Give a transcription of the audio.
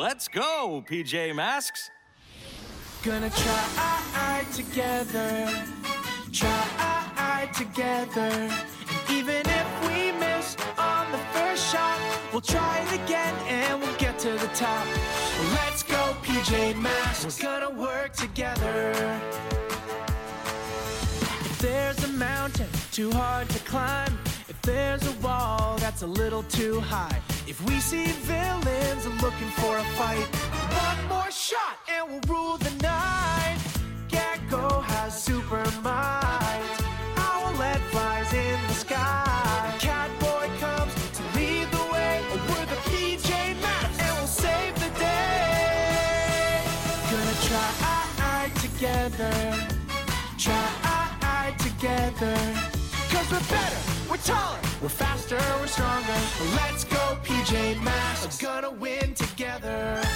Let's go, PJ Masks. Gonna try together, try together. And even if we miss on the first shot, we'll try it again and we'll get to the top. Let's go, PJ Masks. Gonna work together. If there's a mountain too hard to climb, if there's a wall that's a little too high, if we see villains looking for fight, one more shot and we'll rule the night. Gecko has super might. Owlette flies in the sky. Catboy comes to lead the way. We're the PJ Masks and we'll save the day. Gonna try together. Try together. Cause we're better, we're taller, we're faster, we're stronger. Let's go, PJ Masks. We're gonna win together.